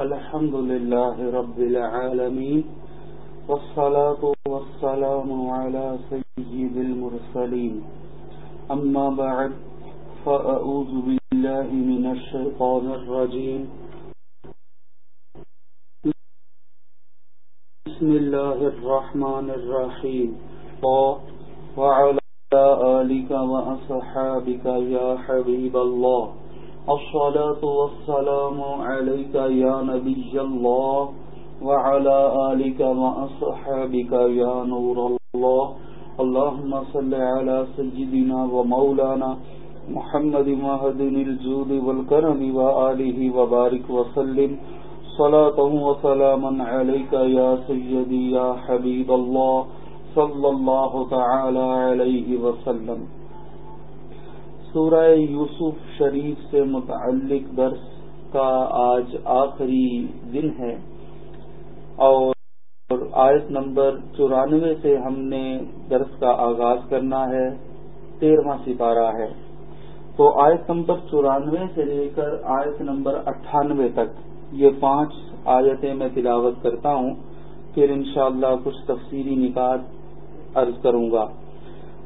الحمد لله رب العالمين والصلاة والسلام على سيد المرسلين. أما بعد، فأعوذ بالله من الشيطان الرجيم. بسم الله الرحمن الرحيم. وعلى آلك وأصحابك يا حبيب الله. الصلاة والسلام عليك يا نبي الله وعلى آلك وأصحابك يا نور الله. اللهم صل على سيدنا ومولانا محمد مهدن الجود والكرم وآله وبارك وسلم. صلاة وسلاما عليك يا سيدي يا حبيب الله. صلى الله تعالى عليه وسلم. سورہ یوسف شریف سے متعلق درس کا آج آخری دن ہے اور آیت نمبر چورانوے سے ہم نے درس کا آغاز کرنا ہے، تیرواں سپارہ ہے۔ تو آیت نمبر چورانوے سے لے کر آیت نمبر اٹھانوے تک یہ پانچ آیتیں میں تلاوت کرتا ہوں۔ پھر انشاءاللہ کچھ تفصیلی نکات عرض کروں گا۔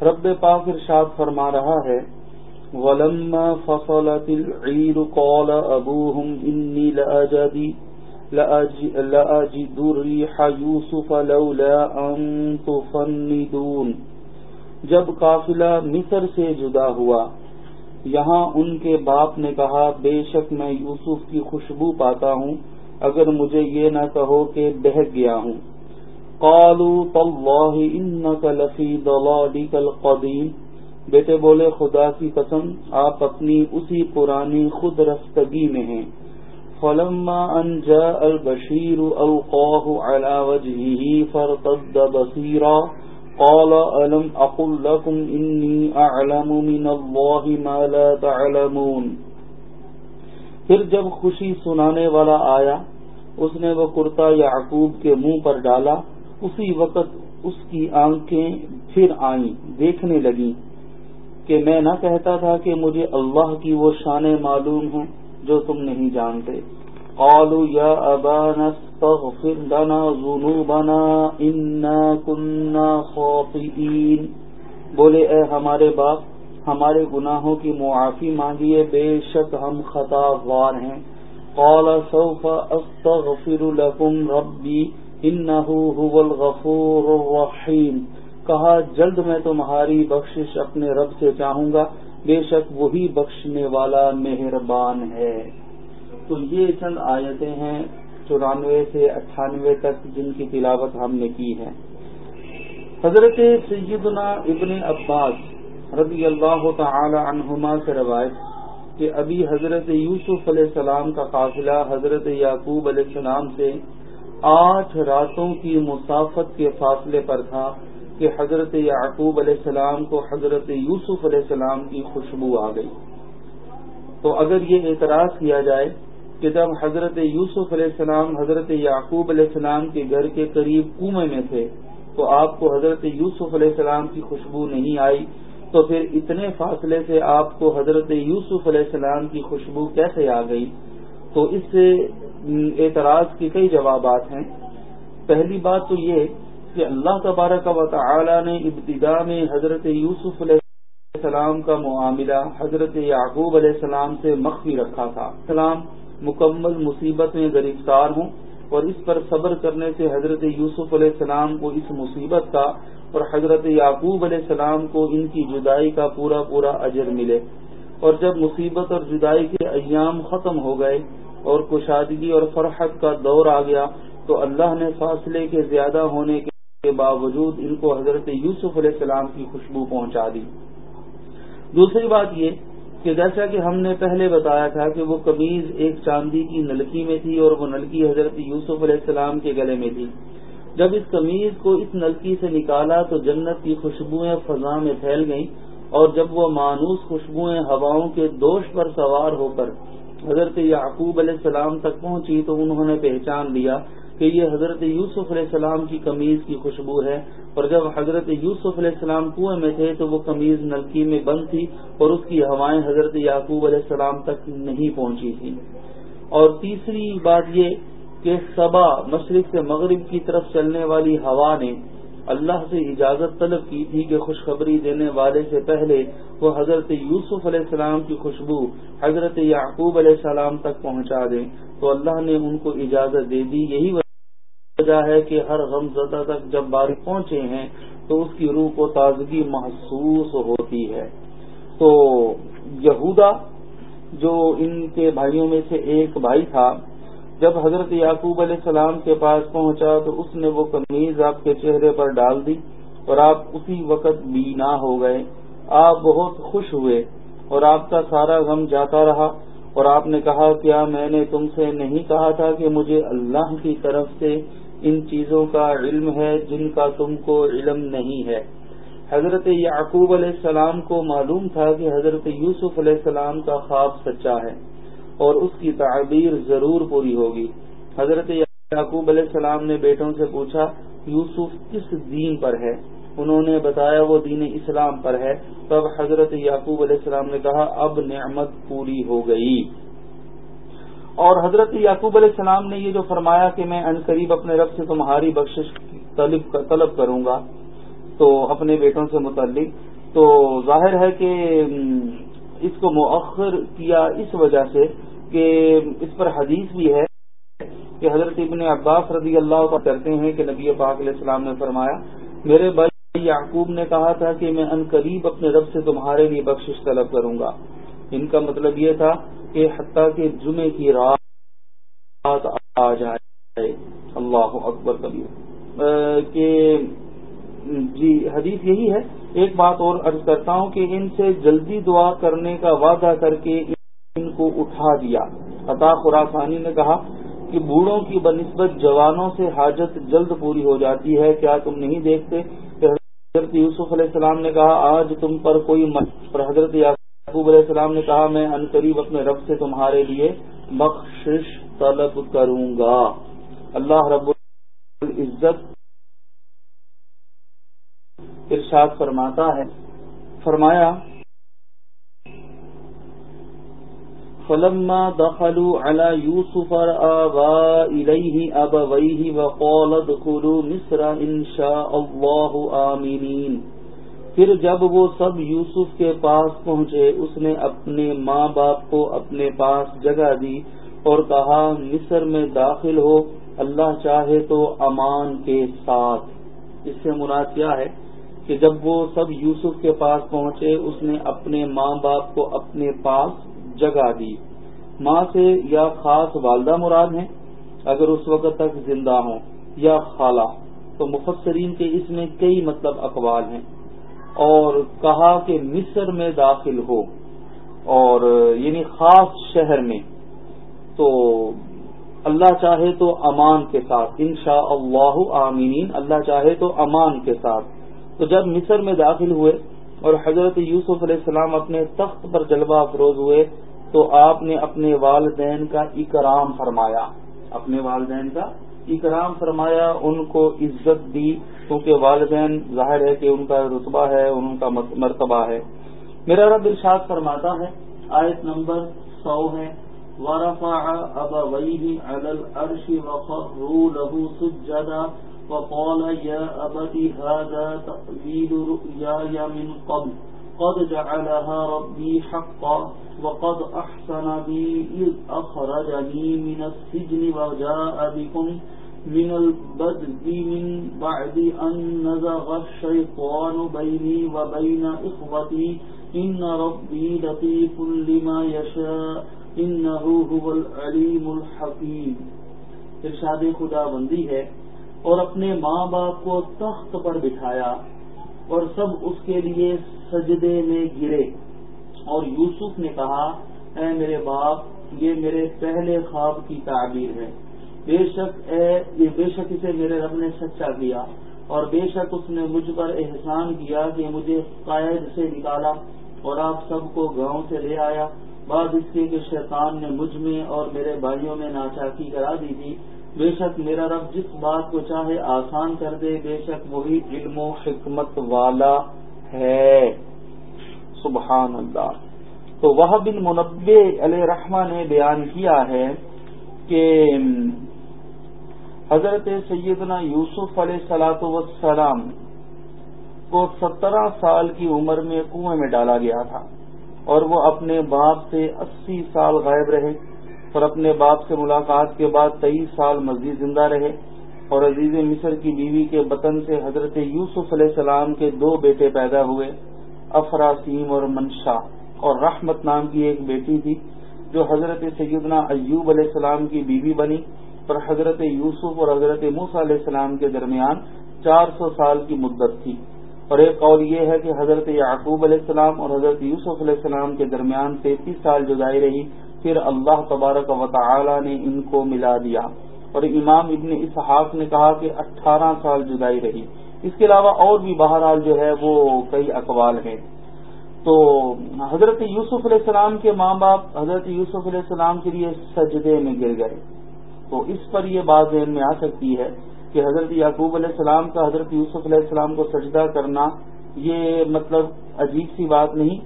رب پاک ارشاد فرما رہا ہے ولما فصلت العير قال أبوهم إني لأجدي لأجد الريح يوسف لولا أن تفندون. جب قافلہ مصر سے جدا ہوا، یہاں ان کے باپ نے کہا، بے شک میں یوسف کی خوشبو پاتا ہوں، اگر مجھے یہ نہ کہو کہ بہک گیا ہوں۔ قالوا تالله انك لفي ضلالك القديم بیٹے بولے، خدا کی قسم، آپ اپنی اسی پرانی خود رفتگی میں ہیں۔ فلما ان جاء البشیر القاه على وجهه فرتد بصيرا قال، الم اقل لكم اني اعلم من الله ما لا تعلمون پھر جب خوشی سنانے والا آیا، اس نے وہ کرتا یعقوب کے منہ پر ڈالا۔ اسی وقت اس کی آنکھیں پھر آئیں، دیکھنے لگیں۔ کہ میں نہ کہتا تھا کہ مجھے اللہ کی وہ شانیں معلوم ہیں جو تم نہیں جانتے۔ قالوا یا ابانا استغفر لنا ذنوبنا انا كنا خاطئین۔ بولے، اے ہمارے باپ، ہمارے گناہوں کی معافی مانگیے، بے شک ہم خطا وار ہیں۔ قال سوف استغفر لكم ربی انه هو الغفور الرحیم۔ کہا، جلد میں تمہاری بخشش اپنے رب سے چاہوں گا۔ بے شک وہی بخشنے والا مہربان ہے۔ تو یہ چند آیتیں ہیں چورانوے سے اٹھانوے تک جن کی تلاوت ہم نے کی ہے۔ حضرت سیدنا ابن عباس رضی اللہ تعالی عنہما سے روایت کہ ابھی حضرت یوسف علیہ السلام کا قافلہ حضرت یعقوب علیہ السلام سے آٹھ راتوں کی مسافت کے فاصلے پر تھا۔ کہ حضرت یعقوب علیہ السلام کو حضرت یوسف علیہ السلام کی خوشبو آ گئی۔ تو اگر یہ اعتراض کیا جائے کہ جب حضرت یوسف علیہ السلام حضرت یعقوب علیہ السلام کے گھر کے قریب کنویں میں تھے، تو آپ کو حضرت یوسف علیہ السلام کی خوشبو نہیں آئی۔ تو پھر اتنے فاصلے سے آپ کو حضرت یوسف علیہ السلام کی خوشبو کیسے آ گئی؟ تو اس سے اعتراض کے کئی جوابات ہیں۔ پہلی بات تو یہ کہ اللہ تبارک و تعالی نے ابتدا میں حضرت یوسف علیہ السلام کا معاملہ حضرت یعقوب علیہ السلام سے مخفی رکھا تھا۔ سلام مکمل مصیبت میں گرفتار ہوں اور اس پر صبر کرنے سے حضرت یوسف علیہ السلام کو اس مصیبت کا اور حضرت یعقوب علیہ السلام کو ان کی جدائی کا پورا پورا اجر ملے۔ اور جب مصیبت اور جدائی کے ایام ختم ہو گئے اور کشادگی اور فرحت کا دور آ گیا تو اللہ نے فاصلے کے زیادہ ہونے کے کے باوجود ان کو حضرت یوسف علیہ السلام کی خوشبو پہنچا دی۔ دوسری بات یہ کہ جیسا کہ ہم نے پہلے بتایا تھا کہ وہ قمیض ایک چاندی کی نلکی میں تھی اور وہ نلکی حضرت یوسف علیہ السلام کے گلے میں تھی۔ جب اس قمیض کو اس نلکی سے نکالا تو جنت کی خوشبوئیں فضا میں پھیل گئیں اور جب وہ مانوس خوشبوئیں ہواؤں کے دوش پر سوار ہو کر حضرت یعقوب علیہ السلام تک پہنچی تو انہوں نے پہچان لیا کہ یہ حضرت یوسف علیہ السلام کی قمیض کی خوشبو ہے اور جب حضرت یوسف علیہ السلام کنویں میں تھے تو وہ قمیض نلکی میں بند تھی اور اس کی ہوائیں حضرت یعقوب علیہ السلام تک نہیں پہنچی تھی اور تیسری بات یہ کہ صبا مشرق سے مغرب کی طرف چلنے والی ہوا نے اللہ سے اجازت طلب کی تھی کہ خوشخبری دینے والے سے پہلے وہ حضرت یوسف علیہ السلام کی خوشبو حضرت یعقوب علیہ السلام تک پہنچا دیں۔ تو اللہ نے ان کو اجازت دے دی، یہی وجہ ہے کہ ہر غم زدہ تک جب بارش پہنچے ہیں تو اس کی روح کو تازگی محسوس ہوتی ہے۔ تو یہودا، جو ان کے بھائیوں میں سے ایک بھائی تھا، جب حضرت یعقوب علیہ السلام کے پاس پہنچا تو اس نے وہ قمیض آپ کے چہرے پر ڈال دی اور آپ اسی وقت بینا ہو گئے۔ آپ بہت خوش ہوئے اور آپ کا سارا غم جاتا رہا اور آپ نے کہا، کیا میں نے تم سے نہیں کہا تھا کہ مجھے اللہ کی طرف سے ان چیزوں کا علم ہے جن کا تم کو علم نہیں ہے۔ حضرت یعقوب علیہ السلام کو معلوم تھا کہ حضرت یوسف علیہ السلام کا خواب سچا ہے اور اس کی تعبیر ضرور پوری ہوگی۔ حضرت یعقوب علیہ السلام نے بیٹوں سے پوچھا، یوسف کس دین پر ہے؟ انہوں نے بتایا، وہ دین اسلام پر ہے۔ تب حضرت یعقوب علیہ السلام نے کہا، اب نعمت پوری ہو گئی۔ اور حضرت یعقوب علیہ السلام نے یہ جو فرمایا کہ میں قریب اپنے رب سے تمہاری بخشش طلب کروں گا، تو اپنے بیٹوں سے متعلق، تو ظاہر ہے کہ اس کو مؤخر کیا اس وجہ سے کہ اس پر حدیث بھی ہے کہ حضرت ابن عباس رضی اللہ کا کرتے ہیں کہ نبی پاک علیہ السلام نے فرمایا، میرے بھائی یعقوب نے کہا تھا کہ میں ان قریب اپنے رب سے تمہارے لیے بخشش طلب کروں گا۔ ان کا مطلب یہ تھا کہ حتیٰ کہ جمعے کی رات آ جائے۔ اللہ اکبر کبھی کہ جی حدیث یہی ہے۔ ایک بات اور عرض کرتا ہوں کہ ان سے جلدی دعا کرنے کا وعدہ کر کے ان کو اٹھا دیا۔ عطا خوراسانی نے کہا کہ بوڑھوں کی بنسبت جوانوں سے حاجت جلد پوری ہو جاتی ہے، کیا تم نہیں دیکھتے؟ کہ حضرت یوسف علیہ السلام نے کہا، آج تم پر کوئی اور حضرت یعقوب علیہ السلام نے کہا، میں ان قریب اپنے رب سے تمہارے لیے بخشش طلب کروں گا۔ اللہ رب العزت ارشاد فرماتا ہے۔ فرمایا، فلما دخلوا على يوسف آبا إليه أبويه وقال ادخلوا مصر إن شاء الله آمنين۔ پھر جب وہ سب یوسف کے پاس پہنچے، اس نے اپنے ماں باپ کو اپنے پاس جگہ دی اور کہا، مصر میں داخل ہو، اللہ چاہے تو امان کے ساتھ۔ اس سے مراد کیا ہے؟ کہ جب وہ سب یوسف کے پاس پہنچے، اس نے اپنے ماں باپ کو اپنے پاس جگہ دی۔ ماں سے یا خاص والدہ مراد ہیں؟ اگر اس وقت تک زندہ ہوں یا خالہ، تو مفسرین کے اس میں کئی مطلب اقوال ہیں۔ اور کہا کہ مصر میں داخل ہو اور یعنی خاص شہر میں تو اللہ چاہے تو امان کے ساتھ انشاء اللہ آمین اللہ چاہے تو امان کے ساتھ۔ تو جب مصر میں داخل ہوئے اور حضرت یوسف علیہ السلام اپنے تخت پر جلوہ افروز ہوئے تو آپ نے اپنے والدین کا اکرام فرمایا۔ اپنے والدین کا اکرام فرمایا، ان کو عزت دی کیونکہ والدین ظاہر ہے کہ ان کا رتبہ ہے ان کا مرتبہ ہے۔ میرا رب ارشاد فرماتا ہے، آیت نمبر سو ہے، ورفع أبويه على الأرش وخروا له سجدا وقال يا أبت هذا تقبيل رؤياي من قبل قد جعلها ربي حقا وقد أحسن بي إذ أخرجني من السجن وجاء بكم من البدء من بعد أن نزغ الشيطان بيني وبين إخوتي. إن ربي لطيف لما يشاء. إنه هو العليم الحكيم. ارشاد خدا بندی ہے اور اپنے ماں باپ کو تخت پر بٹھایا اور سب اس کے لیے سجدے میں گرے۔ اور یوسف نے کہا، اے میرے باپ، یہ میرے پہلے خواب کی تعبیر ہے۔ بے شک اے، یہ بے شک اسے میرے رب نے سچا کیا اور بے شک اس نے مجھ پر احسان کیا کہ مجھے قائد سے نکالا اور آپ سب کو گاؤں سے لے آیا۔ بعد اس کے کہ شیطان نے مجھ میں اور میرے بھائیوں میں ناچاکی کرا دی تھی۔ بے شک میرا رب جس بات کو چاہے آسان کر دے، بے شک وہی علم و حکمت والا ہے۔ سبحان اللہ تو وہ بن منبع علیہ رحمٰ نے بیان کیا ہے کہ حضرت سیدنا یوسف علیہ سلاۃ وسلام کو سترہ سال کی عمر میں کنویں میں ڈالا گیا تھا اور وہ اپنے باپ سے اسی سال غائب رہے اور اپنے باپ سے ملاقات کے بعد تیئیس سال مزید زندہ رہے اور عزیز مصر کی بیوی کے بطن سے حضرت یوسف علیہ السلام کے دو بیٹے پیدا ہوئے، افراسیم اور منشا اور رحمت نام کی ایک بیٹی تھی جو حضرت سیدنا ایوب علیہ السلام کی بیوی بنی اور حضرت یوسف اور حضرت موسیٰ علیہ السلام کے درمیان چار سو سال کی مدت تھی۔ اور ایک قول یہ ہے کہ حضرت یعقوب علیہ السلام اور حضرت یوسف علیہ السلام کے درمیان تینتیس سال جدائی رہی، پھر اللہ تبارک و تعالی نے ان کو ملا دیا۔ اور امام ابن اسحاق نے کہا کہ اٹھارہ سال جدائی رہی۔ اس کے علاوہ اور بھی بہرحال جو ہے وہ کئی اقوال ہیں۔ تو حضرت یوسف علیہ السلام کے ماں باپ، حضرت یوسف علیہ السلام کے لیے سجدے میں گر گئے۔ تو اس پر یہ بات ذہن میں آ سکتی ہے کہ حضرت یعقوب علیہ السلام کا، حضرت یوسف علیہ السلام کو سجدہ کرنا یہ مطلب عجیب سی بات نہیں۔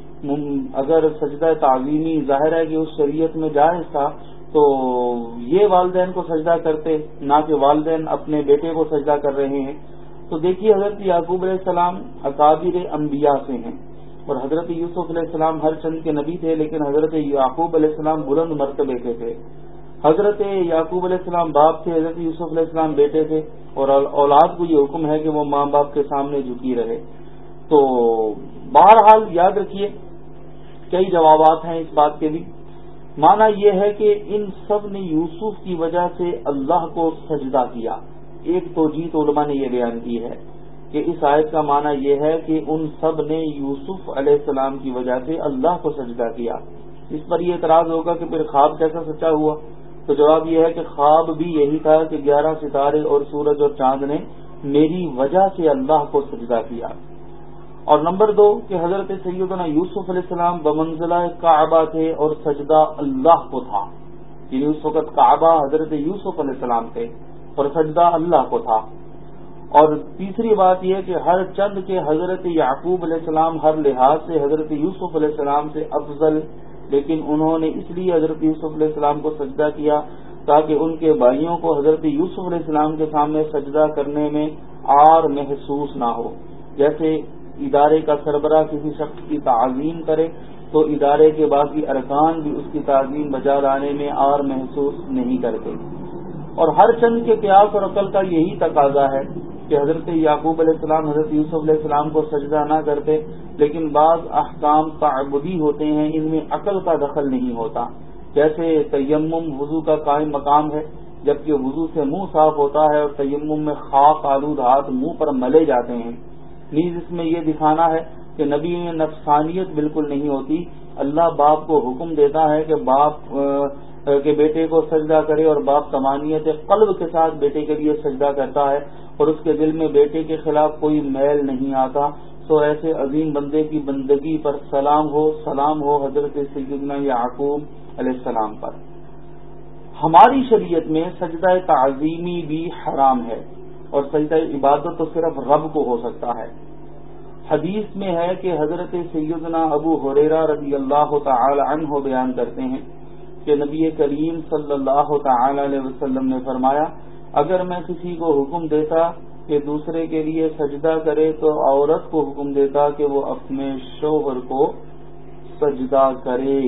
اگر سجدہ تعلیمی ظاہر ہے کہ اس شریعت میں جائز تھا، تو یہ والدین کو سجدہ کرتے، نہ کہ والدین اپنے بیٹے کو سجدہ کر رہے ہیں۔ تو دیکھیے حضرت یعقوب علیہ السلام اکابر انبیاء سے ہیں اور حضرت یوسف علیہ السلام ہر چند کے نبی تھے، لیکن حضرت یعقوب علیہ السلام بلند مرتبے کے تھے۔ حضرت یعقوب علیہ السلام باپ تھے، حضرت یوسف علیہ السلام بیٹے تھے، اور اولاد کو یہ حکم ہے کہ وہ ماں باپ کے سامنے جھکی رہے۔ تو بہرحال یاد رکھیے، کئی جوابات ہیں اس بات کے بھی۔ مانا یہ ہے کہ ان سب نے یوسف کی وجہ سے اللہ کو سجدہ کیا۔ ایک تو جیت علماء نے یہ بیان کی ہے کہ اس آیت کا معنی یہ ہے کہ ان سب نے یوسف علیہ السلام کی وجہ سے اللہ کو سجدہ کیا۔ اس پر یہ اعتراض ہوگا کہ پھر خواب کیسا سچا ہوا۔ تو جواب یہ ہے کہ خواب بھی یہی تھا کہ گیارہ ستارے اور سورج اور چاند نے میری وجہ سے اللہ کو سجدہ کیا۔ اور نمبر دو کہ حضرت سیدنا یوسف علیہ السلام بمنزلہ کعبہ تھے اور سجدہ اللہ کو تھا۔ یعنی اس وقت کعبہ حضرت یوسف علیہ السلام تھے اور سجدہ اللہ کو تھا۔ اور تیسری بات یہ کہ ہر چند کے حضرت یعقوب علیہ السلام ہر لحاظ سے حضرت یوسف علیہ السلام سے افضل لیکن انہوں نے اس لیے حضرت یوسف علیہ السلام کو سجدہ کیا تاکہ ان کے بھائیوں کو حضرت یوسف علیہ السلام کے سامنے سجدہ کرنے میں آر محسوس نہ ہو۔ جیسے ادارے کا سربراہ کسی شخص کی تعظیم کرے، تو ادارے کے باقی ارکان بھی اس کی تعظیم بجا لانے میں آر محسوس نہیں کرتے۔ اور ہر چند کے پیاس اور عقل کا یہی تقاضا ہے کہ حضرت یعقوب علیہ السلام، حضرت یوسف علیہ السلام کو سجدہ نہ کرتے، لیکن بعض احکام تعبدی ہوتے ہیں، ان میں عقل کا دخل نہیں ہوتا۔ جیسے تیمم وضو کا قائم مقام ہے، جبکہ وضو سے منہ صاف ہوتا ہے اور تیمم میں خاک آلود ہاتھ منہ پر ملے جاتے ہیں۔ نیز اس میں یہ دکھانا ہے کہ نبی میں نفسانیت بالکل نہیں ہوتی۔ اللہ باپ کو حکم دیتا ہے کہ باپ کے بیٹے کو سجدہ کرے اور باپ تمانیت قلب کے ساتھ بیٹے کے لیے سجدہ کرتا ہے اور اس کے دل میں بیٹے کے خلاف کوئی میل نہیں آتا تو ایسے عظیم بندے کی بندگی پر سلام ہو سلام ہو حضرت سیدنا یعقوب علیہ السلام پر۔ ہماری شریعت میں سجدہ تعظیمی بھی حرام ہے اور سجدہ عبادت تو صرف رب کو ہو سکتا ہے۔ حدیث میں ہے کہ حضرت سیدنا ابو حریرا رضی اللہ تعالی عنہ بیان کرتے ہیں کہ نبی کریم صلی اللہ تعالی علیہ وسلم نے فرمایا، اگر میں کسی کو حکم دیتا کہ دوسرے کے لیے سجدہ کرے تو عورت کو حکم دیتا کہ وہ اپنے شوہر کو سجدہ کرے۔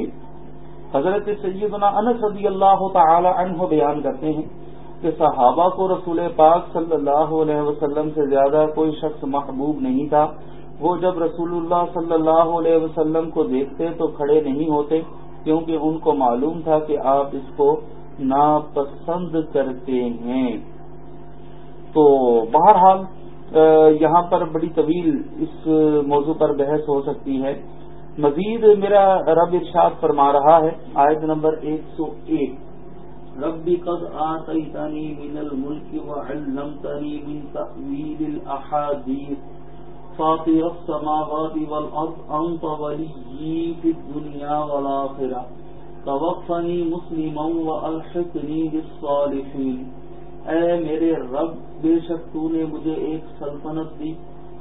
حضرت سیدنا انس رضی اللہ تعالی عنہ بیان کرتے ہیں کہ صحابہ کو رسول پاک صلی اللہ علیہ وسلم سے زیادہ کوئی شخص محبوب نہیں تھا۔ وہ جب رسول اللہ صلی اللہ علیہ وسلم کو دیکھتے تو کھڑے نہیں ہوتے۔ کیونکہ ان کو معلوم تھا کہ آپ اس کو ناپسند کرتے ہیں۔ تو بہرحال یہاں پر بڑی طویل اس موضوع پر بحث ہو سکتی ہے۔ مزید میرا رب ارشاد فرما رہا ہے، آیت نمبر ایک سو ایک۔ ربی قد آتیتنی من الملک وعلمتنی من تأویل الاحادیث فاطر السماوات والارض انت ولی فی الدنیا والآخرہ توفنی مسلم و الحقنی بالصالحین اے میرے رب، بے شک تو نے مجھے ایک سلطنت دی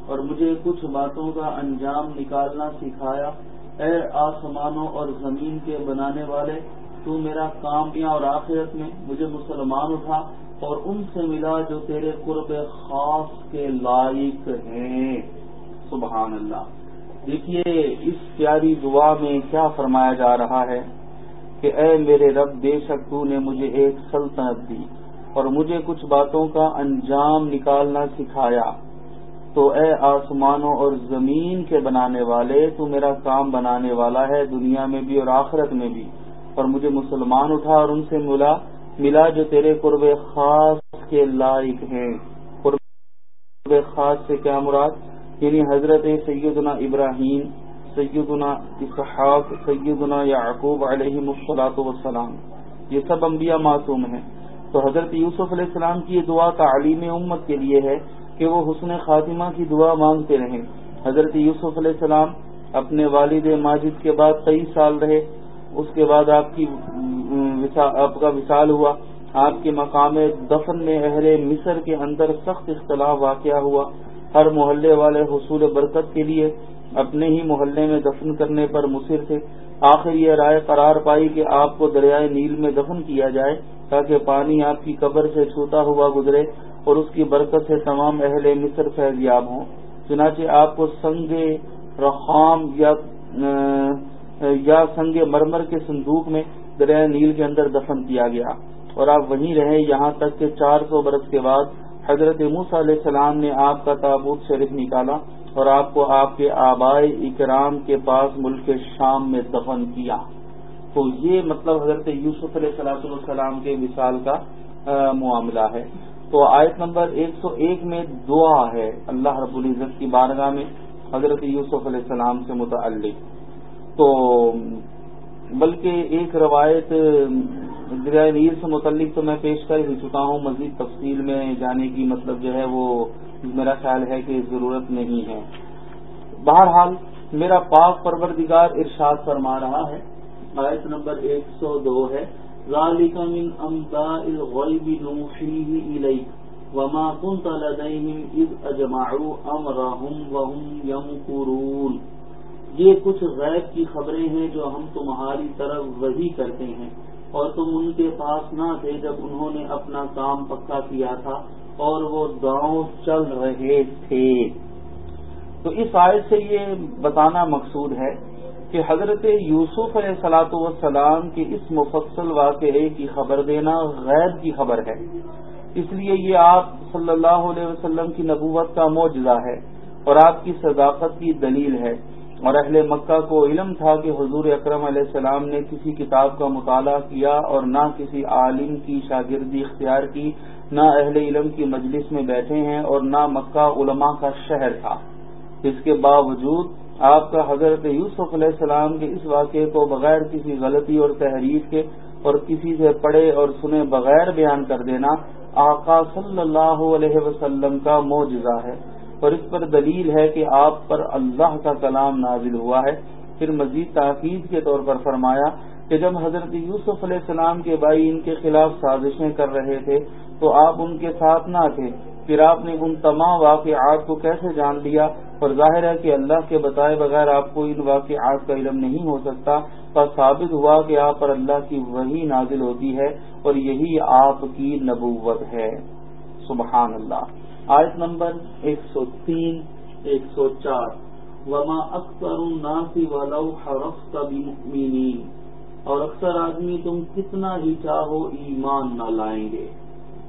اور مجھے کچھ باتوں کا انجام نکالنا سکھایا۔ اے آسمانوں اور زمین کے بنانے والے، تو میرا کام کیا اور آخرت میں مجھے مسلمان اٹھا اور ان سے ملا جو تیرے قرب خاص کے لائق ہیں۔ سبحان اللہ۔ دیکھیے، اس پیاری دعا میں کیا فرمایا جا رہا ہے کہ اے میرے رب، بے شک تو نے مجھے ایک سلطنت دی اور مجھے کچھ باتوں کا انجام نکالنا سکھایا۔ تو اے آسمانوں اور زمین کے بنانے والے، تو میرا کام بنانے والا ہے دنیا میں بھی اور آخرت میں بھی۔ اور مجھے مسلمان اٹھا اور ان سے ملا ملا جو تیرے قرب خاص کے لائق ہیں۔ قرب خاص سے کیا مراد؟ یعنی حضرت سیدنا ابراہیم، سیدنا اسحاق، سیدنا یعقوب علیہ مسلاط وسلام یہ سب انبیاء معصوم ہیں۔ تو حضرت یوسف علیہ السلام کی یہ دعا تعلیم امت کے لیے ہے کہ وہ حسن خاتمہ کی دعا مانگتے رہیں۔ حضرت یوسف علیہ السلام اپنے والد ماجد کے بعد کئی سال رہے۔ اس کے بعد آپ کی آپ کا وصال ہوا۔ آپ کے مقام دفن میں اہل مصر کے اندر سخت اختلاف واقع ہوا۔ ہر محلے والے حصول برکت کے لیے اپنے ہی محلے میں دفن کرنے پر مصر تھے آخر یہ رائے قرار پائی کہ آپ کو دریائے نیل میں دفن کیا جائے تاکہ پانی آپ کی قبر سے چھوتا ہوا گزرے اور اس کی برکت سے تمام اہل مصر فیضیاب ہوں۔ چنانچہ آپ کو سنگ رخام یا یا سنگ مرمر کے صندوق میں دریائے نیل کے اندر دفن کیا گیا اور آپ وہیں رہے یہاں تک کہ چار سو برس کے بعد حضرت موس علیہ السلام نے آپ کا تابوت شریف نکالا اور آپ کو آپ کے آبائی اکرام کے پاس ملک شام میں دفن کیا۔ تو یہ مطلب حضرت یوسف علیہ صلاح السلام کے مثال کا معاملہ ہے۔ تو آیت نمبر ایک سو ایک میں دعا ہے اللہ رب العزت کی بارگاہ میں حضرت یوسف علیہ السلام سے متعلق۔ تو بلکہ ایک روایت دریائے نیل سے متعلق تو میں پیش کر ہی چکا ہوں، مزید تفصیل میں جانے کی مطلب جو ہے وہ میرا خیال ہے کہ ضرورت نہیں ہے۔ بہرحال، میرا پاک پروردگار ارشاد فرما رہا ہے۔ آیت نمبر ایک سو دو ہے۔ وما كنت لديهم اذ اجمعوا امرهم وهم يمكرون یہ کچھ غیب کی خبریں ہیں جو ہم تمہاری طرف وہی کرتے ہیں۔ اور تم ان کے پاس نہ تھے جب انہوں نے اپنا کام پکا کیا تھا اور وہ داؤں چل رہے تھے۔ تو اس آیت سے یہ بتانا مقصود ہے کہ حضرت یوسف علیہ سلاۃ والسلام کے اس مفصل واقعے کی خبر دینا غیر کی خبر ہے۔ اس لیے یہ آپ صلی اللہ علیہ وسلم کی نبوت کا معجزہ ہے اور آپ کی صداقت کی دلیل ہے۔ اور اہل مکہ کو علم تھا کہ حضور اکرم علیہ السلام نے کسی کتاب کا مطالعہ کیا اور نہ کسی عالم کی شاگردی اختیار کی، نہ اہل علم کی مجلس میں بیٹھے ہیں اور نہ مکہ علماء کا شہر تھا۔ اس کے باوجود آپ کا حضرت یوسف علیہ السلام کے اس واقعے کو بغیر کسی غلطی اور تحریر کے اور کسی سے پڑھے اور سنے بغیر بیان کر دینا آقا صلی اللہ علیہ وسلم کا معجزہ ہے۔ اور اس پر دلیل ہے کہ آپ پر اللہ کا کلام نازل ہوا ہے۔ پھر مزید تاکید کے طور پر فرمایا کہ جب حضرت یوسف علیہ السلام کے بھائی ان کے خلاف سازشیں کر رہے تھے تو آپ ان کے ساتھ نہ تھے۔ پھر آپ نے ان تمام واقعات کو کیسے جان لیا؟ اور ظاہر ہے کہ اللہ کے بتائے بغیر آپ کو ان واقعات کا علم نہیں ہو سکتا۔ پر ثابت ہوا کہ آپ پر اللہ کی وہی نازل ہوتی ہے اور یہی آپ کی نبوت ہے۔ سبحان اللہ۔ آیت نمبر ایک سو تین، ایک سو چار۔ وما اکثر الناسی ولو حرفت بمؤمنین اور اکثر آدمی تم کتنا ہی چاہو ایمان نہ لائیں گے۔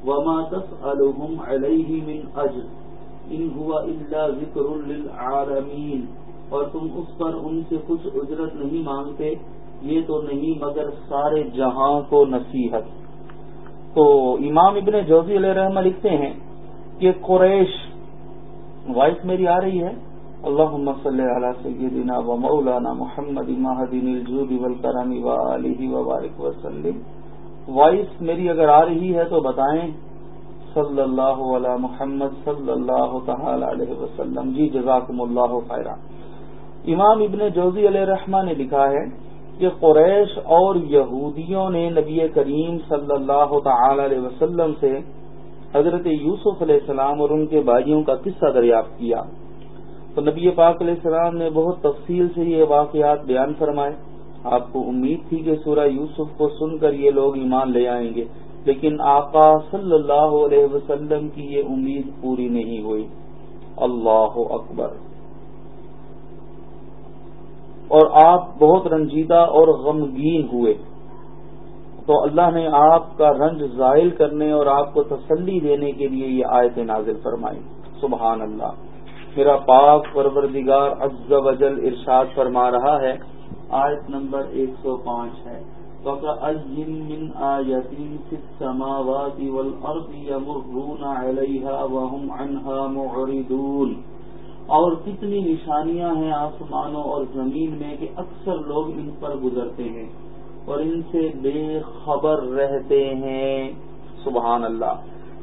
وما تسألهم علیہ من اجر ان هو الا ذکر للعالمین اور تم اس پر ان سے کچھ اجرت نہیں مانگتے، یہ تو نہیں مگر سارے جہاں کو نصیحت۔ تو امام ابن جوزی علیہ رحمہ لکھتے ہیں کہ قریش، وائس میری آ رہی ہے۔ اللہ صلی علی سیدنا و مولانا محمد مہدین الجود والکرم وآلہ وبارک وسلم وائس میری اگر آ رہی ہے تو بتائیں۔ صلی اللہ علی محمد صلی اللہ تعالی علیہ وسلم۔ جی جزاکم اللہ خیرہ امام ابن جوزی علیہ رحمٰ نے لکھا ہے کہ قریش اور یہودیوں نے نبی کریم صلی اللہ تعالی علیہ وسلم سے حضرت یوسف علیہ السلام اور ان کے بھائیوں کا قصہ دریافت کیا۔ تو نبی پاک علیہ السلام نے بہت تفصیل سے یہ واقعات بیان فرمائے۔ آپ کو امید تھی کہ سورہ یوسف کو سن کر یہ لوگ ایمان لے آئیں گے، لیکن آقا صلی اللہ علیہ وسلم کی یہ امید پوری نہیں ہوئی۔ اللہ اکبر۔ اور آپ بہت رنجیدہ اور غمگین ہوئے۔ تو اللہ نے آپ کا رنج زائل کرنے اور آپ کو تسلی دینے کے لیے یہ آیت نازل فرمائی۔ سبحان اللہ۔ میرا پاک پروردگار عز و جل ارشاد فرما رہا ہے۔ آیت نمبر ایک سو پانچ ہے۔ اور کتنی نشانیاں ہیں آسمانوں اور زمین میں کہ اکثر لوگ ان پر گزرتے ہیں۔ اور ان سے بے خبر رہتے ہیں۔ سبحان اللہ۔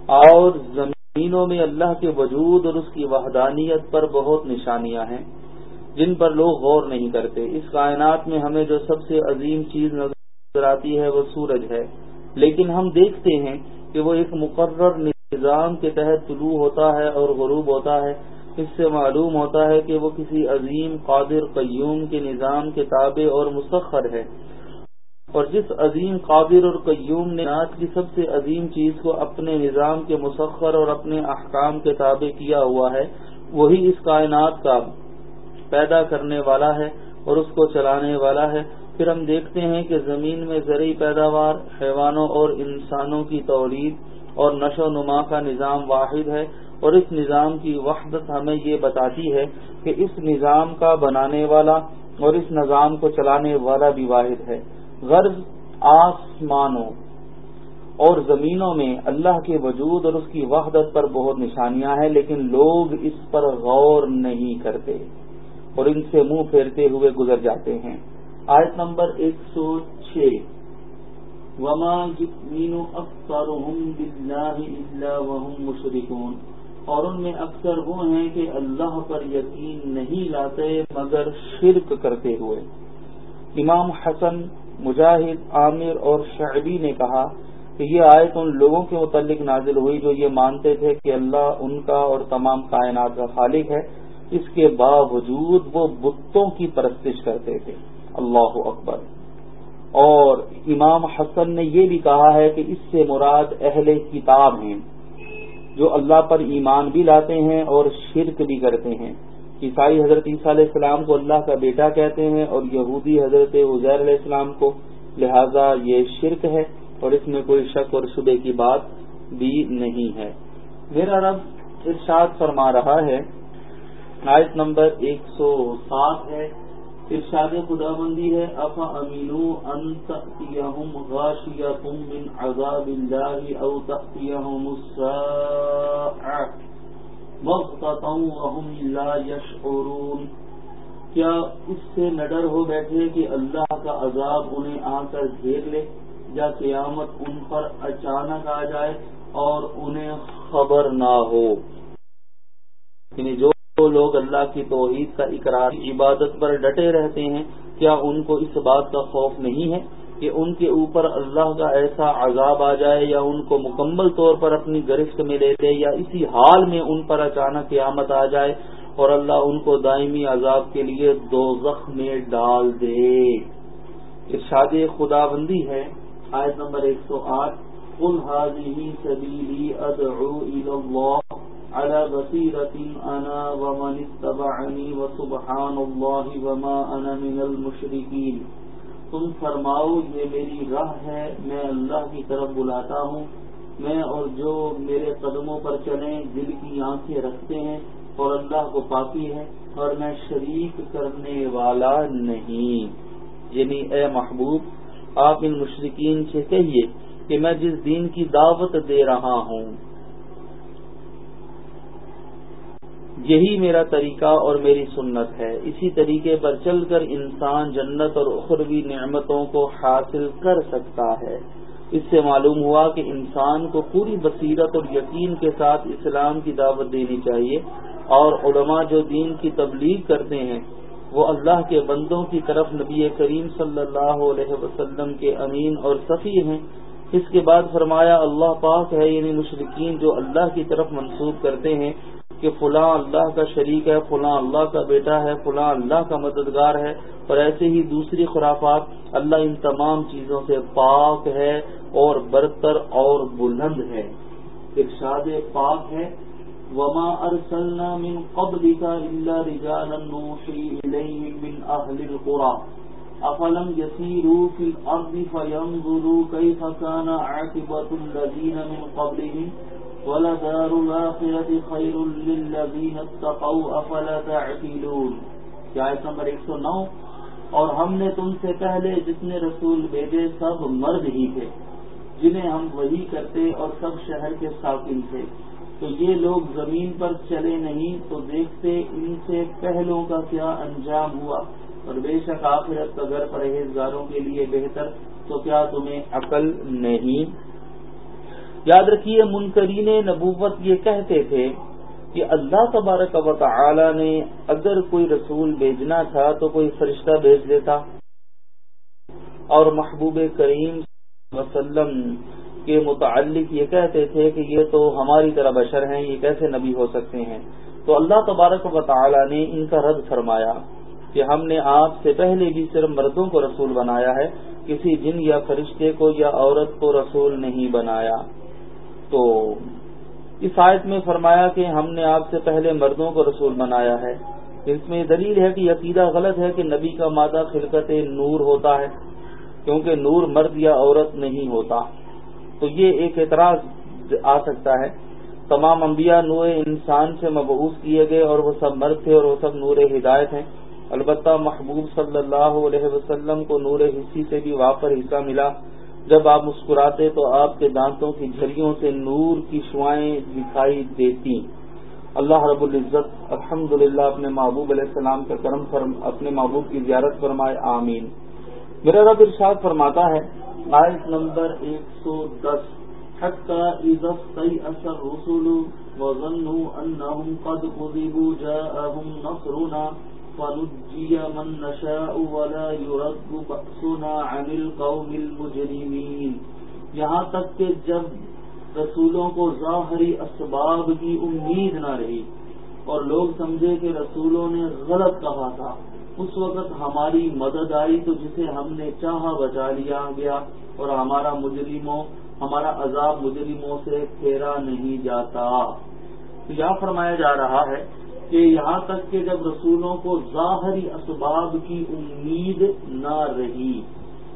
اور زمینوں میں اللہ کے وجود اور اس کی وحدانیت پر بہت نشانیاں ہیں، جن پر لوگ غور نہیں کرتے۔ اس کائنات میں ہمیں جو سب سے عظیم چیز نظر آتی ہے، وہ سورج ہے۔ لیکن ہم دیکھتے ہیں کہ وہ ایک مقرر نظام کے تحت طلوع ہوتا ہے اور غروب ہوتا ہے۔ اس سے معلوم ہوتا ہے کہ وہ کسی عظیم، قادر، قیوم کے نظام کے تابع اور مسخر ہے۔ اور جس عظیم قابر اور قیوم نے آج کی سب سے عظیم چیز کو اپنے نظام کے مسخر اور اپنے احکام کے تابع کیا ہوا ہے، وہی اس کائنات کا پیدا کرنے والا ہے اور اس کو چلانے والا ہے۔ پھر ہم دیکھتے ہیں کہ زمین میں زرعی پیداوار، حیوانوں اور انسانوں کی تولید اور نشو و نما کا نظام واحد ہے اور اس نظام کی وحدت ہمیں یہ بتاتی ہے کہ اس نظام کا بنانے والا اور اس نظام کو چلانے والا بھی واحد ہے۔ غرض آسمانوں اور زمینوں میں اللہ کے وجود اور اس کی وحدت پر بہت نشانیاں ہیں، لیکن لوگ اس پر غور نہیں کرتے اور ان سے منہ پھیرتے ہوئے گزر جاتے ہیں۔ آیت نمبر ایک سو چھ۔ وما اکثر اور ان میں اکثر وہ ہیں کہ اللہ پر یقین نہیں لاتے مگر شرک کرتے ہوئے۔ امام حسن مجاہد، عامر اور شعبی نے کہا کہ یہ آیت ان لوگوں کے متعلق نازل ہوئی جو یہ مانتے تھے کہ اللہ ان کا اور تمام کائنات کا خالق ہے۔ اس کے باوجود وہ بتوں کی پرستش کرتے تھے۔ اللہ اکبر۔ اور امام حسن نے یہ بھی کہا ہے کہ اس سے مراد اہل کتاب ہیں، جو اللہ پر ایمان بھی لاتے ہیں اور شرک بھی کرتے ہیں۔ عیسائی حضرت عیسیٰ علیہ السلام کو اللہ کا بیٹا کہتے ہیں اور یہودی حضرت عزیر علیہ السلام کو، لہذا یہ شرک ہے اور اس میں کوئی شک اور شبے کی بات بھی نہیں ہے۔ میرا رب ارشاد فرما رہا ہے، آیت نمبر ایک سو سات ہے، ارشاد خدا بندی ہے، افا امینو انت غاشیہ من عذاب اللہ او تأتیہم الساعہ لا يشعرون۔ کیا اس سے نڈر ہو بیٹھے کہ اللہ کا عذاب انہیں آ کر گھیر لے؟ یا قیامت ان پر اچانک آ جائے اور انہیں خبر نہ ہو۔ یعنی جو لوگ اللہ کی توحید کا اقرار، عبادت پر ڈٹے رہتے ہیں، کیا ان کو اس بات کا خوف نہیں ہے؟ کہ ان کے اوپر اللہ کا ایسا عذاب آ جائے یا ان کو مکمل طور پر اپنی گرفت میں لے لے یا اسی حال میں ان پر اچانک قیامت آ جائے اور اللہ ان کو دائمی عذاب کے لیے دو میں ڈال دے۔ ارشاد خدا بندی ہے۔ آیت نمبر ایک سو آٹھ۔ قل هذه سبيلي ادعو الى الله على بصيرة انا ومن اتبعني وسبحان الله وما انا من المشركين۔ تم فرماؤ، یہ میری راہ ہے، میں اللہ کی طرف بلاتا ہوں۔ میں اور جو میرے قدموں پر چلیں، دل کی آنکھیں رکھتے ہیں اور اللہ کو پاکی ہے، اور میں شریک کرنے والا نہیں۔ یعنی اے محبوب، آپ ان مشرقین سے کہیے کہ میں جس دین کی دعوت دے رہا ہوں یہی میرا طریقہ اور میری سنت ہے۔ اسی طریقے پر چل کر انسان جنت اور اخروی نعمتوں کو حاصل کر سکتا ہے۔ اس سے معلوم ہوا کہ انسان کو پوری بصیرت اور یقین کے ساتھ اسلام کی دعوت دینی چاہیے اور علماء جو دین کی تبلیغ کرتے ہیں، وہ اللہ کے بندوں کی طرف نبی کریم صلی اللہ علیہ وسلم کے امین اور سفی ہیں۔ اس کے بعد فرمایا، اللہ پاک ہے یعنی مشرقین جو اللہ کی طرف منسوخ کرتے ہیں۔ کہ فلاں اللہ کا شریک ہے، فلاں اللہ کا بیٹا ہے، فلاں اللہ کا مددگار ہے اور ایسے ہی دوسری خرافات اللہ ان تمام چیزوں سے پاک ہے اور برتر اور بلند ہے۔ ارشاد پاک ہے۔ وما ارسلنا من قبلك الا رجالا نوحي اليهم من اهل القرى۔ افلم يسيروا في الارض فينظروا كيف كان عاقبه الذين من قبلهم ولدار الاخره خير للذين اتقوا افلا تعقلون؟ آیت نمبر 109 اور ہم نے تم سے پہلے جتنے رسول بھیجے سب مرد ہی تھے، جنہیں ہم وہی کرتے اور سب شہر کے ساکن تھے۔ تو یہ لوگ زمین پر چلے نہیں، تو دیکھتے ان سے پہلوں کا کیا انجام ہوا۔ اور بے شک آخرت کا گھر پرہیزگاروں کے لیے بہتر، تو کیا تمہیں عقل نہیں؟ یاد رکھیے، منکرین نبوت یہ کہتے تھے کہ اللہ تبارک و تعالی نے اگر کوئی رسول بھیجنا تھا تو کوئی فرشتہ بھیج دیتا۔ اور محبوب کریم وسلم کے متعلق یہ کہتے تھے کہ یہ تو ہماری طرح بشر ہیں، یہ کیسے نبی ہو سکتے ہیں؟ تو اللہ تبارک و تعالی نے ان کا رد فرمایا کہ ہم نے آپ سے پہلے بھی صرف مردوں کو رسول بنایا ہے، کسی جن یا فرشتے کو یا عورت کو رسول نہیں بنایا۔ تو اس آیت میں فرمایا کہ ہم نے آپ سے پہلے مردوں کو رسول بنایا ہے۔ اس میں دلیل ہے کہ عقیدہ غلط ہے کہ نبی کا مادہ خلقت نور ہوتا ہے، کیونکہ نور مرد یا عورت نہیں ہوتا۔ تو یہ ایک اعتراض آ سکتا ہے۔ تمام انبیاء نور انسان سے مبعوث کیے گئے اور وہ سب مرد تھے اور وہ سب نور ہدایت ہیں۔ البتہ محبوب صلی اللہ علیہ وسلم کو نور حصی سے بھی واپر حصہ ملا۔ جب آپ مسکراتے تو آپ کے دانتوں کی جھریوں سے نور کی شوائیں دکھائی دیتی۔ اللہ رب العزت الحمد اپنے محبوب علیہ السلام کا کرم فرم، اپنے محبوب کی زیارت فرمائے، آمین۔ میرا رب ارشاد فرماتا ہے، آیت نمبر ایک سو دس حتى إذا استيأس الرسل وظنوا أنهم قد جاءهم نصرنا۔ فنجي من نشاء ولا يرد بأسنا عن القوم المجرمين۔ یہاں تک کہ جب رسولوں کو ظاہری اسباب کی امید نہ رہی اور لوگ سمجھے کہ رسولوں نے غلط کہا تھا، اس وقت ہماری مدد آئی تو جسے ہم نے چاہا بچا لیا گیا اور ہمارا مجرموں، ہمارا عذاب مجرموں سے پھیرا نہیں جاتا۔ تو یہاں فرمایا جا رہا ہے کہ یہاں تک کہ جب رسولوں کو ظاہری اسباب کی امید نہ رہی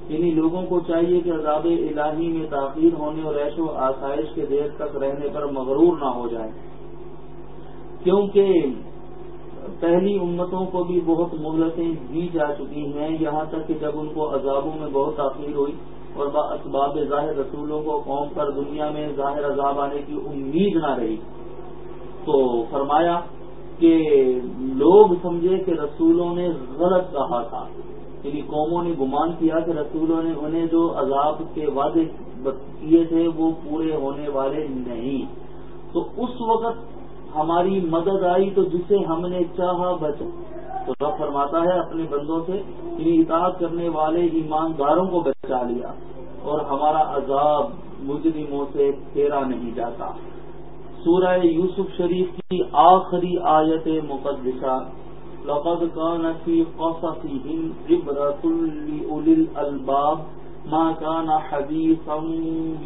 انہیں لوگوں کو چاہیے کہ عذاب الہی میں تاخیر ہونے اور ایش و آسائش کے دیر تک رہنے پر مغرور نہ ہو جائے کیونکہ پہلی امتوں کو بھی بہت مہلتیں دی جا چکی ہیں، یہاں تک کہ جب ان کو عذابوں میں بہت تاخیر ہوئی اور اسباب ظاہر رسولوں کو قوم پر دنیا میں ظاہر عذاب آنے کی امید نہ رہی، تو فرمایا کہ لوگ سمجھے کہ رسولوں نے غلط کہا تھا۔ یعنی قوموں نے گمان کیا کہ رسولوں نے انہیں جو عذاب کے وعدے کیے تھے وہ پورے ہونے والے نہیں۔ تو اس وقت ہماری مدد آئی تو جسے ہم نے چاہا بچا تو رب فرماتا ہے اپنے بندوں سے یعنی اطاعت کرنے والے ایمانداروں کو بچا لیا اور ہمارا عذاب مجرموں سے پھیرا نہیں جاتا۔ سورہ یوسف شریف کی آخری آیت مقدسہ۔ لقد كان في قصصهم عبرة لأولي الألباب ما كان حديثا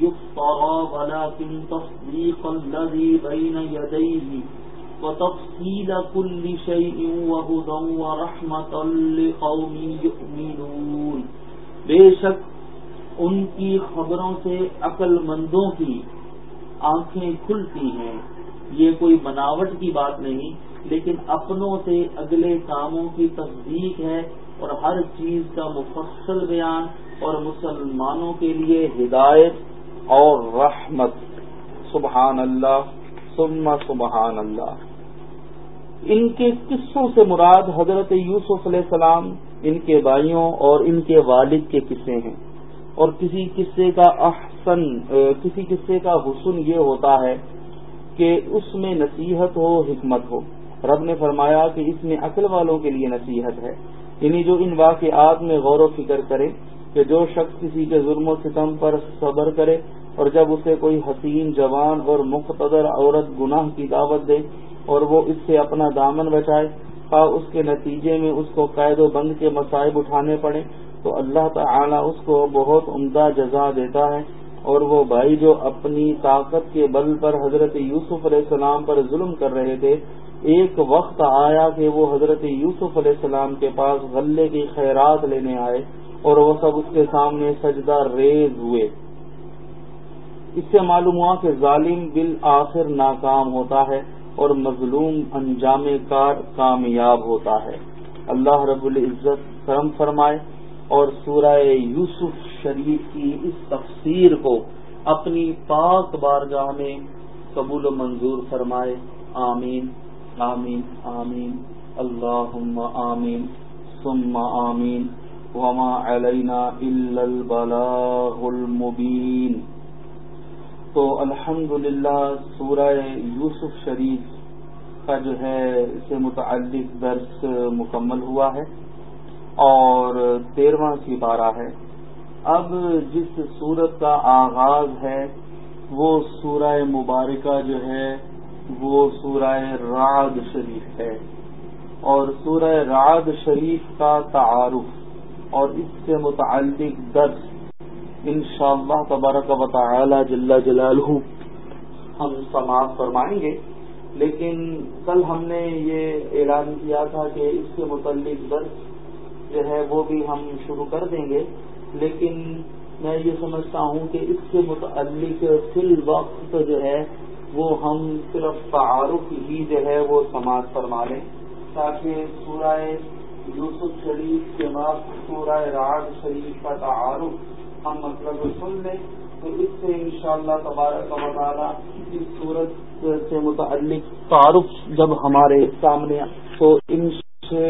يفترى ولكن تصديق الذي بين يديه وتفصيل كل شيء وهدى ورحمة لقوم يؤمنون بے شک ان کی خبروں سے عقل مندوں کی آنکھیں کھلتی ہیں۔ یہ کوئی بناوٹ کی بات نہیں، لیکن اپنوں سے اگلے کاموں کی تصدیق ہے اور ہر چیز کا مفصل بیان اور مسلمانوں کے لیے ہدایت اور رحمت۔ سبحان اللہ ثم سبحان اللہ ان کے قصوں سے مراد حضرت یوسف علیہ السلام، ان کے بھائیوں اور ان کے والد کے قصے ہیں۔ اور کسی قصے کا احسن کسی قصے کا حسن یہ ہوتا ہے کہ اس میں نصیحت ہو، حکمت ہو۔ رب نے فرمایا کہ اس میں عقل والوں کے لیے نصیحت ہے۔ یعنی جو ان واقعات میں غور و فکر کرے کہ جو شخص کسی کے ظلم و ستم پر صبر کرے اور جب اسے کوئی حسین جوان اور مقتدر عورت گناہ کی دعوت دے اور وہ اس سے اپنا دامن بچائے خواہ اس کے نتیجے میں اس کو قید و بند کے مصائب اٹھانے پڑے تو اللہ تعالی اس کو بہت عمدہ جزا دیتا ہے اور وہ بھائی جو اپنی طاقت کے بل پر حضرت یوسف علیہ السلام پر ظلم کر رہے تھے، ایک وقت آیا کہ وہ حضرت یوسف علیہ السلام کے پاس غلے کی خیرات لینے آئے اور وہ سب اس کے سامنے سجدہ ریز ہوئے۔ اس سے معلوم ہوا کہ ظالم بالآخر ناکام ہوتا ہے اور مظلوم انجام کار کامیاب ہوتا ہے۔ اللہ رب العزت کرم فرمائے۔ اور سورہ یوسف شریف کی اس تفسیر کو اپنی پاک بارگاہ میں قبول و منظور فرمائے۔ آمین آمین آمین۔ اللہ آمین، ثم آمین۔ وما علینا الا البلاغ المبین۔ تو الحمد للہ سورہ یوسف شریف کا جو ہے، اس سے متعلق درس مکمل ہوا ہے۔ اور تیرواں کی بارہ ہے۔ اب جس سورت کا آغاز ہے، وہ سورہ مبارکہ جو ہے، وہ سورہ رعد شریف ہے۔ اور سورہ رعد شریف کا تعارف اور اس سے متعلق درس ان شاء اللہ تبارک و تعالی جل جلالہ ہم سماعت فرمائیں گے۔ لیکن کل ہم نے یہ اعلان کیا تھا کہ اس سے متعلق درس جو ہے وہ بھی ہم شروع کر دیں گے، لیکن میں یہ سمجھتا ہوں کہ اس سے متعلق فی الوقت جو ہے وہ ہم صرف تعارف ہی جو ہے وہ سماعت فرما لیں۔ تاکہ سورہ یوسف شریف کے بعد سورہ راج شریف کا تعارف ہم مطلب سن لیں، تو اس سے انشاءاللہ شاء اللہ تبارہ اس صورت سے متعلق تعارف جب ہمارے سامنے تو ان سے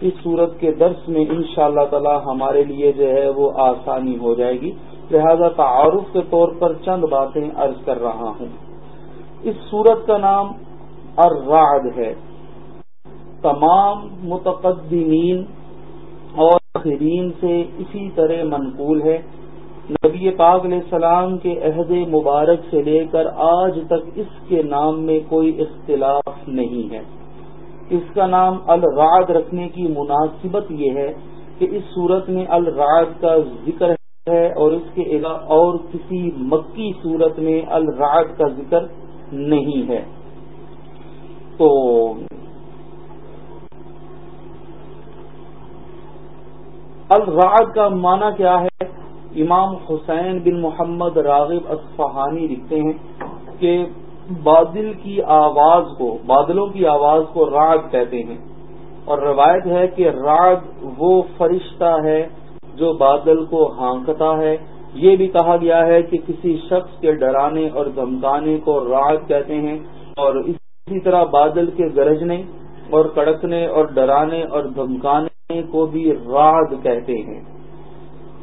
اس صورت کے درس میں ان شاء اللہ تعالی ہمارے لیے جو ہے وہ آسانی ہو جائے گی۔ لہذا تعارف کے طور پر چند باتیں عرض کر رہا ہوں۔ اس صورت کا نام الرعد ہے۔ تمام متقدمین اور آخرین سے اسی طرح منقول ہے۔ نبی پاک علیہ السلام کے عہد مبارک سے لے کر آج تک اس کے نام میں کوئی اختلاف نہیں ہے۔ اس کا نام الرعد رکھنے کی مناسبت یہ ہے کہ اس صورت میں الرعد کا ذکر ہے اور اس کے علاوہ اور کسی مکی صورت میں الرعد کا ذکر نہیں ہے۔ تو الرعد کا معنی کیا ہے؟ امام حسین بن محمد راغب اصفہانی لکھتے ہیں کہ بادل کی آواز کو، بادلوں کی آواز کو راگ کہتے ہیں۔ اور روایت ہے کہ راگ وہ فرشتہ ہے جو بادل کو ہانکتا ہے۔ یہ بھی کہا گیا ہے کہ کسی شخص کے ڈرانے اور دھمکانے کو راگ کہتے ہیں اور اسی طرح بادل کے گرجنے اور کڑکنے اور ڈرانے اور دھمکانے کو بھی راگ کہتے ہیں۔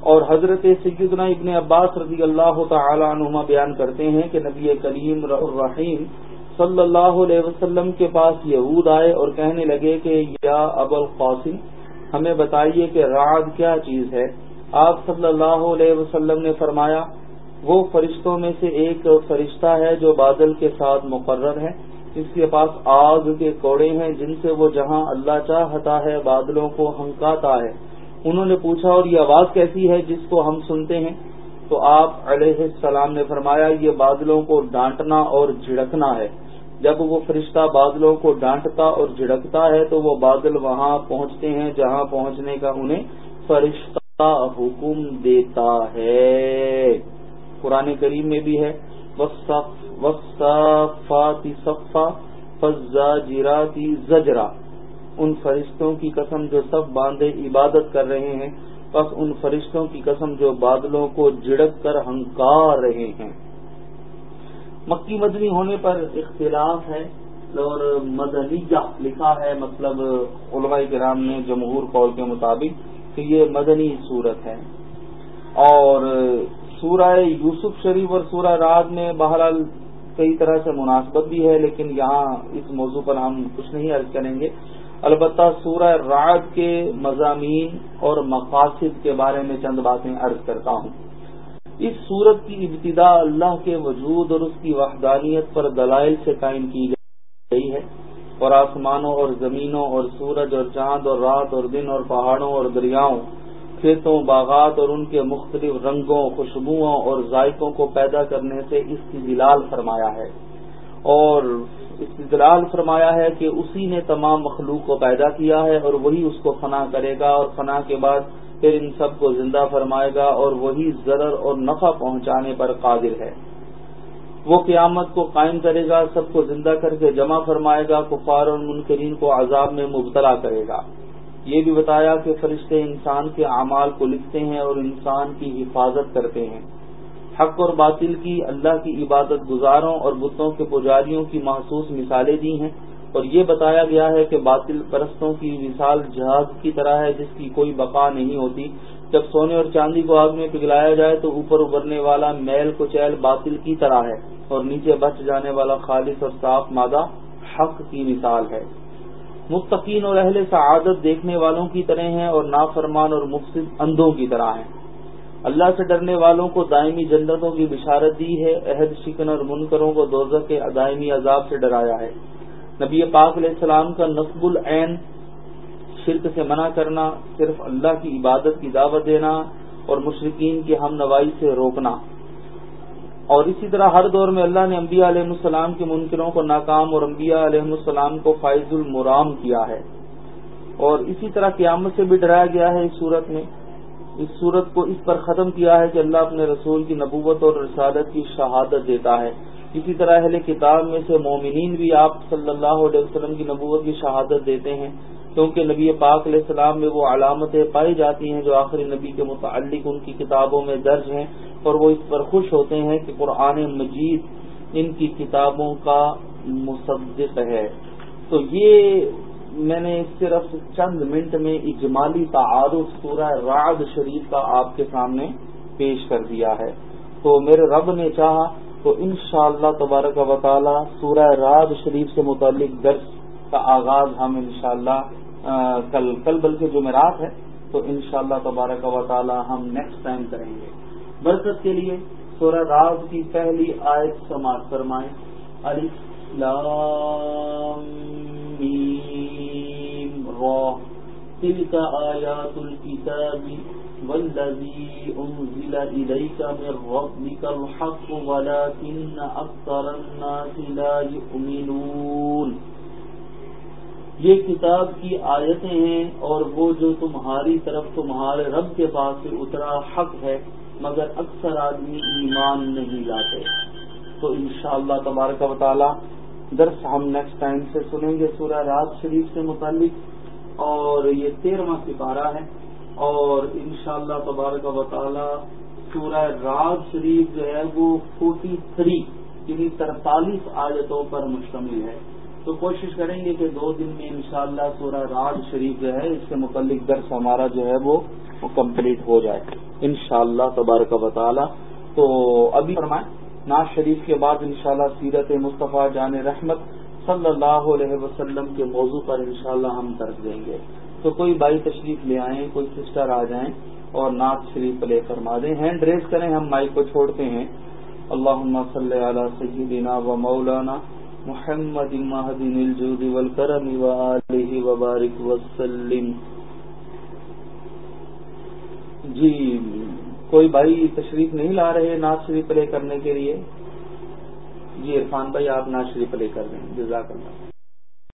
اور حضرت سیدنا ابن عباس رضی اللہ تعالی عنہما بیان کرتے ہیں کہ نبی کریم الرحیم صلی اللہ علیہ وسلم کے پاس یہود آئے اور کہنے لگے کہ یا ابو القاسم، ہمیں بتائیے کہ رعد کیا چیز ہے؟ آپ صلی اللہ علیہ وسلم نے فرمایا، وہ فرشتوں میں سے ایک فرشتہ ہے جو بادل کے ساتھ مقرر ہے اس کے پاس آگ کے کوڑے ہیں، جن سے وہ جہاں اللہ چاہتا ہے بادلوں کو ہنکاتا ہے۔ انہوں نے پوچھا اور یہ آواز کیسی ہے جس کو ہم سنتے ہیں؟ تو آپ علیہ السلام نے فرمایا، یہ بادلوں کو ڈانٹنا اور جھڑکنا ہے۔ جب وہ فرشتہ بادلوں کو ڈانٹتا اور جھڑکتا ہے، تو وہ بادل وہاں پہنچتے ہیں جہاں پہنچنے کا انہیں فرشتہ حکم دیتا ہے۔ قرآن کریم میں بھی ہے فضا جراتی زجرا۔ ان فرشتوں کی قسم جو سب باندھے عبادت کر رہے ہیں بس ان فرشتوں کی قسم جو بادلوں کو جڑک کر ہنکار رہے ہیں۔ مکی مدنی ہونے پر اختلاف ہے اور مدنیہ لکھا ہے مطلب علماء کرام نے جمہور قول کے مطابق کہ یہ مدنی صورت ہے۔ اور سورہ یوسف شریف اور سورہ رات میں بہرحال کئی طرح سے مناسبت بھی ہے، لیکن یہاں اس موضوع پر ہم کچھ نہیں عرض کریں گے۔ البتہ سورہ رعد کے مضامین اور مقاصد کے بارے میں چند باتیں عرض کرتا ہوں۔ اس صورت کی ابتدا اللہ کے وجود اور اس کی وحدانیت پر دلائل سے قائم کی گئی ہے۔ اور آسمانوں اور زمینوں اور سورج اور چاند اور رات اور دن اور پہاڑوں اور دریاؤں، کھیتوں، باغات اور ان کے مختلف رنگوں، خوشبوؤں اور ذائقوں کو پیدا کرنے سے اس کی دلال فرمایا ہے۔ اور استدلال فرمایا ہے کہ اسی نے تمام مخلوق کو پیدا کیا ہے اور وہی اس کو فنا کرے گا اور فنا کے بعد پھر ان سب کو زندہ فرمائے گا اور وہی ضرر اور نفع پہنچانے پر قادر ہے۔ وہ قیامت کو قائم کرے گا، سب کو زندہ کر کے جمع فرمائے گا، کفار اور منکرین کو عذاب میں مبتلا کرے گا۔ یہ بھی بتایا کہ فرشتے انسان کے اعمال کو لکھتے ہیں اور انسان کی حفاظت کرتے ہیں۔ حق اور باطل کی، اللہ کی عبادت گزاروں اور بتوں کے پجاریوں کی محسوس مثالیں دی ہیں۔ اور یہ بتایا گیا ہے کہ باطل پرستوں کی مثال جہاز کی طرح ہے، جس کی کوئی بقا نہیں ہوتی۔ جب سونے اور چاندی کو آگ میں پگھلایا جائے تو اوپر ابھرنے والا میل کچیل باطل کی طرح ہے اور نیچے بچ جانے والا خالص اور صاف مادہ حق کی مثال ہے۔ مستقین اور اہل سعادت دیکھنے والوں کی طرح ہیں اور نافرمان اور مفصد اندھوں کی طرح ہیں۔ اللہ سے ڈرنے والوں کو دائمی جنتوں کی بشارت دی ہے، عہد، شکن اور منکروں کو دوزہ کے دائمی عذاب سے ڈرایا ہے۔ نبی پاک علیہ السلام کا نصب العین، شرک سے منع کرنا، صرف اللہ کی عبادت کی دعوت دینا اور مشرقین کی ہم نوائی سے روکنا۔ اور اسی طرح ہر دور میں اللہ نے انبیاء علیہ السلام کے منکروں کو ناکام اور انبیاء علیہ السلام کو فائز المرام کیا ہے۔ اور اسی طرح قیامت سے بھی ڈرایا گیا ہے اس صورت میں۔ اس صورت کو اس پر ختم کیا ہے کہ اللہ اپنے رسول کی نبوت اور رسالت کی شہادت دیتا ہے۔ اسی طرح اہل کتاب میں سے مومنین بھی آپ صلی اللہ علیہ وسلم کی نبوت کی شہادت دیتے ہیں، کیونکہ نبی پاک علیہ السلام میں وہ علامتیں پائی جاتی ہیں جو آخری نبی کے متعلق ان کی کتابوں میں درج ہیں اور وہ اس پر خوش ہوتے ہیں کہ قرآن مجید ان کی کتابوں کا مصدق ہے۔ تو یہ میں نے صرف چند منٹ میں اجمالی تعارف سورہ راگ شریف کا آپ کے سامنے پیش کر دیا ہے۔ تو میرے رب نے چاہا تو انشاءاللہ تبارک و تعالی سورہ راگ شریف سے متعلق درس کا آغاز ہم انشاءاللہ کل کل بلکہ جمعرات ہے، تو انشاءاللہ تبارک و تعالی ہم نیکسٹ ٹائم کریں گے۔ برکت کے لیے سورہ راز کی پہلی آیت سماعت فرمائیں۔ تلك آيات الكتاب والذي أنزل إليك من ربك الحق ولكن أكثر الناس لا يؤمنون۔ یہ کتاب کی آیتیں ہیں اور وہ جو تمہاری طرف تمہارے رب کے پاس سے اترا حق ہے، مگر اکثر آدمی ایمان نہیں لاتے۔ تو انشاءاللہ تبارک و تعالی درس ہم نیکسٹ ٹائم سے سنیں گے سورہ راز شریف سے متعلق۔ اور یہ تیرواں سپارہ ہے اور انشاءاللہ تبارک و تعالی سورہ راز شریف جو ہے وہ فورٹی تھری یعنی ترتالیس آیتوں پر مشتمل ہے۔ تو کوشش کریں گے کہ دو دن میں انشاءاللہ سورہ راج شریف جو ہے اس سے متعلق درس ہمارا جو ہے وہ کمپلیٹ ہو جائے۔ انشاءاللہ تبارک و تعالی تو ابھی فرمائیں، ناز شریف کے بعد انشاءاللہ سیرت مصطفیٰ جان رحمت صلی اللہ علیہ وسلم کے موضوع پر انشاءاللہ ہم درس دیں گے۔ تو کوئی بھائی تشریف لے آئیں، کوئی سسٹر آ جائیں اور نعت شریف پلے فرما دیں۔ ہینڈ ریز کریں، ہم مائک کو چھوڑتے ہیں۔ اللہ صلی علی سیدنا و مولانا محمد مہدین الجود والکرم وآلہ وبارک وسلم۔ جی کوئی بھائی تشریف نہیں لا رہے ناز شریف پلے کرنے کے لیے؟ جی عرفان بھائی آپ نا شریف پلے کر رہے ہیں جزاک اللہ۔